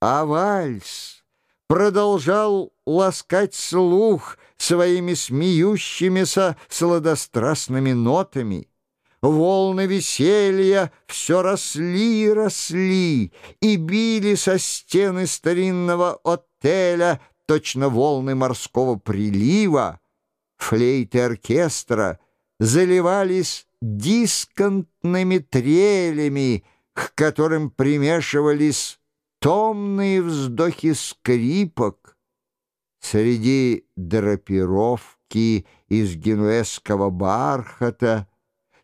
А вальс продолжал ласкать слух своими смеющимися сладострастными нотами. Волны веселья все росли и росли, и били со стены старинного отеля точно волны морского прилива. Флейты оркестра заливались дисконтными трелями, к которым примешивались томные вздохи скрипок. Среди драпировки из генуэзского бархата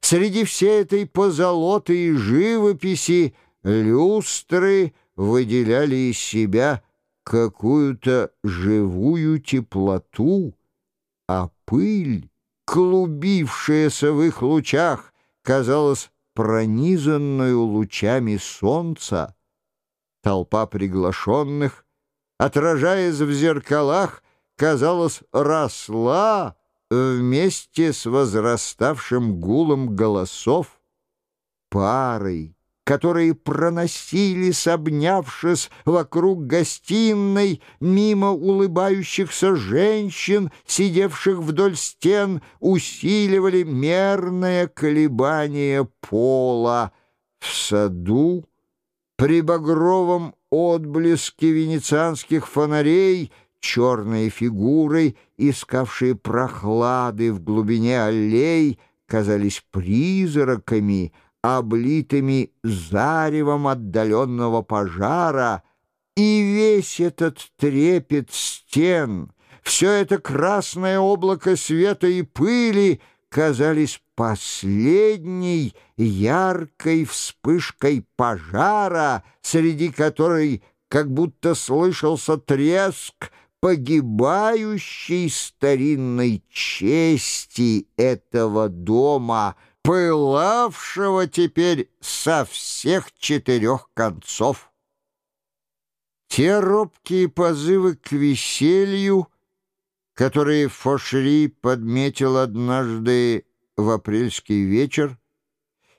Среди всей этой позолоты и живописи люстры выделяли из себя какую-то живую теплоту, а пыль, клубившаяся в их лучах, казалась пронизанную лучами солнца. Толпа приглашенных, отражаясь в зеркалах, казалось, росла, вместе с возраставшим гулом голосов парой, которые проносились, обнявшись вокруг гостиной, мимо улыбающихся женщин, сидевших вдоль стен, усиливали мерное колебание пола. В саду при багровом отблеске венецианских фонарей — черные фигуры, искавшие прохлады в глубине аллей, казались призраками, облитыми заревом отдаленного пожара, и весь этот трепет стен, все это красное облако света и пыли казались последней яркой вспышкой пожара, среди которой как будто слышался треск погибающей старинной чести этого дома, пылавшего теперь со всех четырех концов. Те робкие позывы к веселью, которые Фошри подметил однажды в апрельский вечер,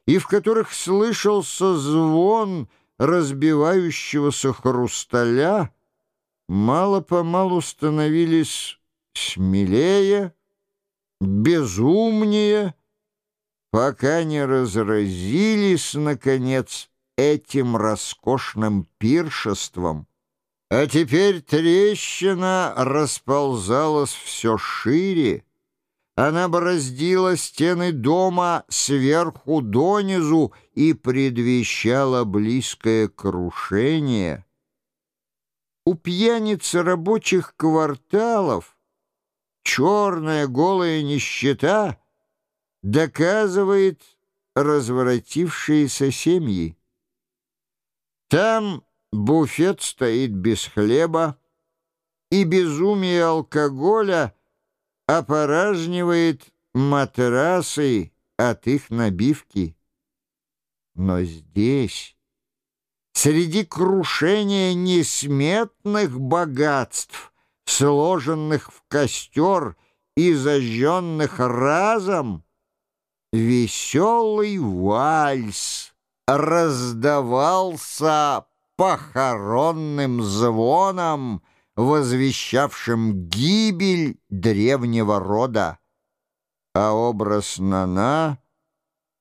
и в которых слышался звон разбивающегося хрусталя, мало-помалу становились смелее, безумнее, пока не разразились, наконец, этим роскошным пиршеством. А теперь трещина расползалась все шире, она бороздила стены дома сверху донизу и предвещала близкое крушение — у пьяниц рабочих кварталов черная голая нищета доказывает разворотившиеся семьи. Там буфет стоит без хлеба, и безумие алкоголя опоражнивает матрасы от их набивки. Но здесь среди крушения несметных богатств, сложенных в костер и зажженных разом, веселый вальс раздавался похоронным звоном, возвещавшим гибель древнего рода. А образ Нана —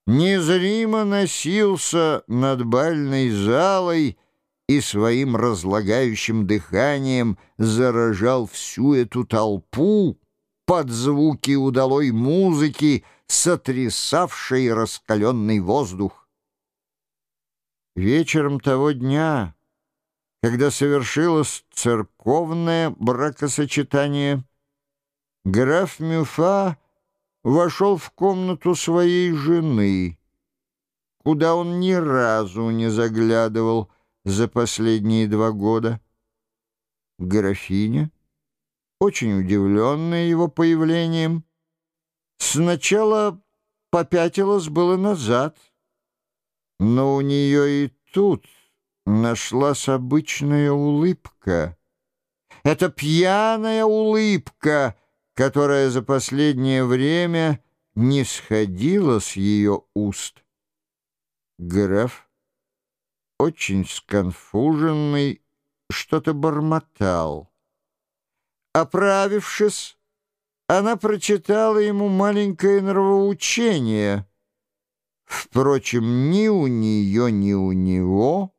незримо носился над бальной залой и своим разлагающим дыханием заражал всю эту толпу под звуки удалой музыки, сотрясавшей раскаленный воздух. Вечером того дня, когда совершилось церковное бракосочетание, граф Мюфа вошел в комнату своей жены, куда он ни разу не заглядывал за последние два года. Графиня, очень удивленная его появлением, сначала попятилась было назад, но у нее и тут нашлась обычная улыбка. Это пьяная улыбка — которая за последнее время не сходила с ее уст. Граф, очень сконфуженный, что-то бормотал. Оправившись, она прочитала ему маленькое нравоучение. Впрочем, ни у нее, ни у него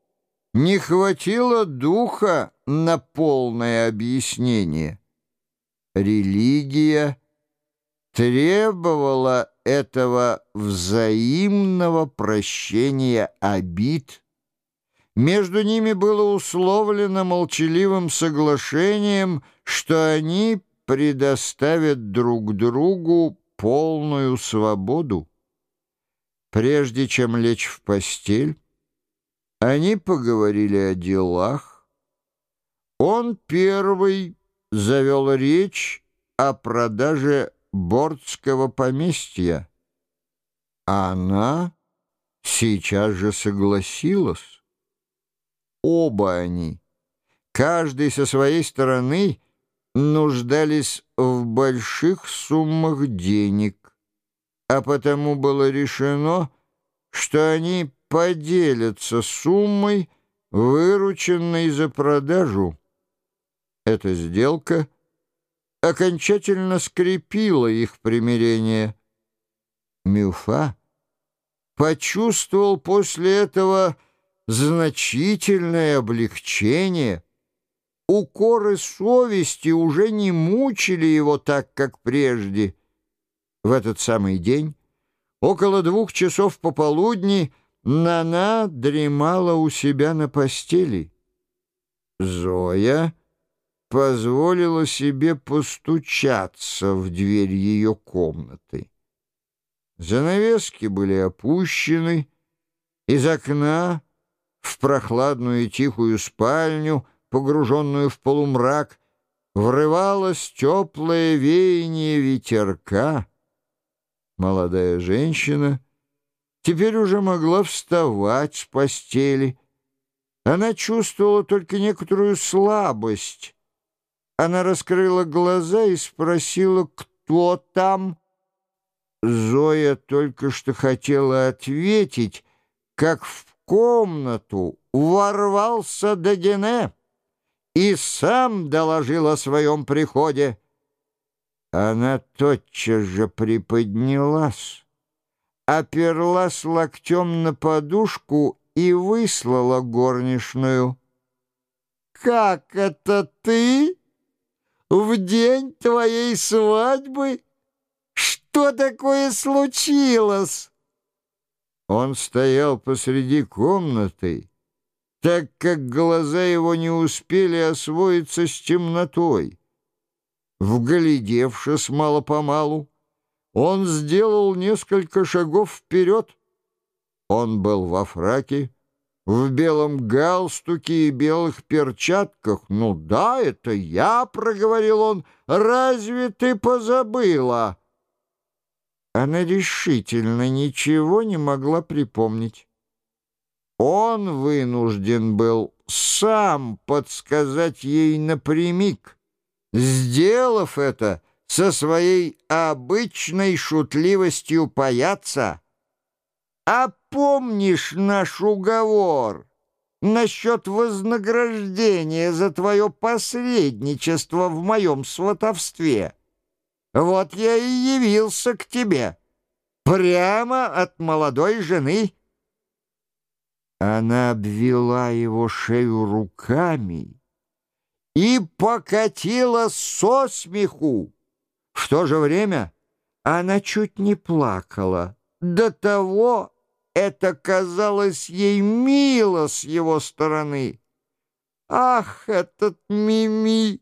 не хватило духа на полное объяснение. Религия требовала этого взаимного прощения обид. Между ними было условлено молчаливым соглашением, что они предоставят друг другу полную свободу. Прежде чем лечь в постель, они поговорили о делах. Он первый завел речь о продаже Бортского поместья. Она сейчас же согласилась. Оба они, каждый со своей стороны, нуждались в больших суммах денег, а потому было решено, что они поделятся суммой, вырученной за продажу. Эта сделка окончательно скрепила их примирение. Мюфа почувствовал после этого значительное облегчение — укоры совести уже не мучили его так, как прежде. В этот самый день, около двух часов пополудни, Нана дремала у себя на постели. Зоя позволила себе постучаться в дверь ее комнаты. Занавески были опущены, из окна в прохладную и тихую спальню — погруженную в полумрак, врывалось теплое веяние ветерка. Молодая женщина теперь уже могла вставать с постели. Она чувствовала только некоторую слабость. Она раскрыла глаза и спросила, кто там. Зоя только что хотела ответить, как в комнату ворвался Дагене и сам доложил о своем приходе. Она тотчас же приподнялась, оперлась локтем на подушку и выслала горничную. «Как это ты? В день твоей свадьбы? Что такое случилось?» Он стоял посреди комнаты, так как глаза его не успели освоиться с темнотой. Вглядевшись мало-помалу, он сделал несколько шагов вперед. Он был во фраке, в белом галстуке и белых перчатках. «Ну да, это я», — проговорил он, — «разве ты позабыла?» Она решительно ничего не могла припомнить. Он вынужден был сам подсказать ей напрямик, сделав это со своей обычной шутливостью паяца. «А помнишь наш уговор насчет вознаграждения за твое посредничество в моем сватовстве? Вот я и явился к тебе, прямо от молодой жены». Она обвела его шею руками и покатила со смеху. В то же время она чуть не плакала. До того это казалось ей мило с его стороны. Ах, этот Мими!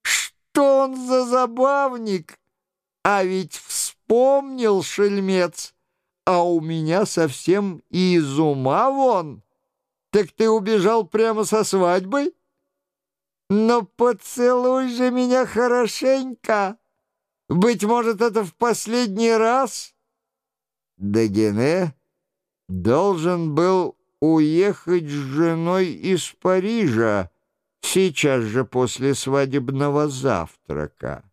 Что он за забавник? А ведь вспомнил шельмец а у меня совсем из ума вон. Так ты убежал прямо со свадьбы? Но поцелуй же меня хорошенько. Быть может, это в последний раз? Дагене должен был уехать с женой из Парижа сейчас же после свадебного завтрака.